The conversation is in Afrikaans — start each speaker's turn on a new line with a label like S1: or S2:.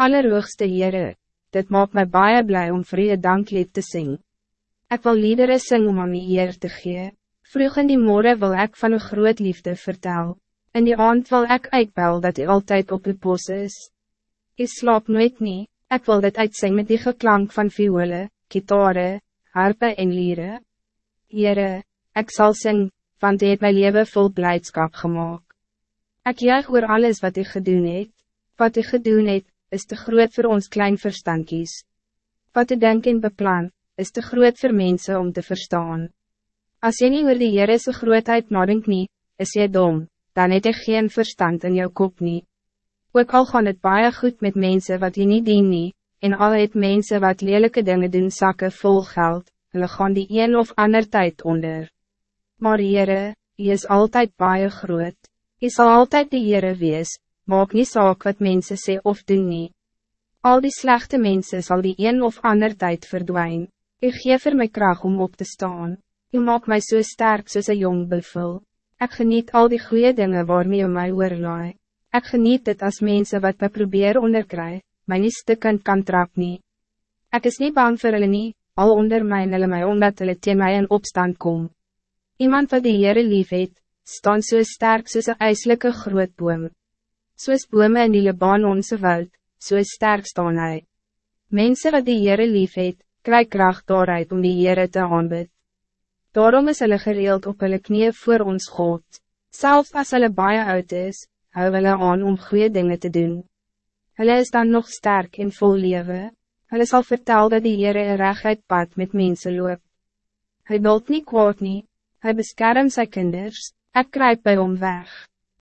S1: Allerhoogste Heere, dit maakt mij baie blij om vir u danklied te zingen. Ik wil liederen sing om aan die eer te gee. Vroeg in die morgen wil ik van uw groot liefde vertel. In die aand wil ik uitbel dat u altijd op uw pos is. U slaap nooit niet, ik wil dit uitzingen met die geklank van viole, gitare, harpe en lieren. Heere, ik zal zingen, want u het my leven vol blijdschap gemaakt. Ik juich oor alles wat u gedoen het, wat u gedoen het, is te groot voor ons klein verstandkies. Wat u denk en beplan, is te groot voor mensen om te verstaan. Als je niet oor die Heerese grootheid nadink nie, is jy dom, dan het jy geen verstand in jou kop nie. Ook al gaan het baie goed met mensen wat je niet dien nie, en al het mensen wat lelijke dingen doen zakken vol geld, hulle gaan die een of ander tijd onder. Maar Heere, jy is altijd baie groot, jy sal altijd die Heere wees, maak nie saak wat mensen sê of doen nie. Al die slechte mensen zal die een of ander tijd verdwijnen. Ik geef er my kracht om op te staan. U maak mij zo so sterk soos een jong buffel. Ik geniet al die goede dingen waarmee u mij oorlaai. Ik geniet het als mensen wat me probeer onderkry, my nie stukken kan trap nie. Ek is niet bang voor hulle nie, al onder my en hulle my omdat hulle teen my in opstand kom. Iemand wat die Heere lief het, staan so sterk soos een ijselijke groot boom. Soos bome in die Libanonse woud, so sterk staan hy. Mensen wat die Heere lief het, kry kracht daaruit om die Heere te aanbid. Daarom is hulle gereeld op hulle knieën voor ons God. Zelfs als hulle baie oud is, hou hulle aan om goede dingen te doen. Hulle is dan nog sterk en vol leven. Hulle sal vertel dat die Heere een rechtheid pad met mensen loop. Hij wilt niet kwaad nie, hy beskerm sy kinders, ek kruip by hom weg.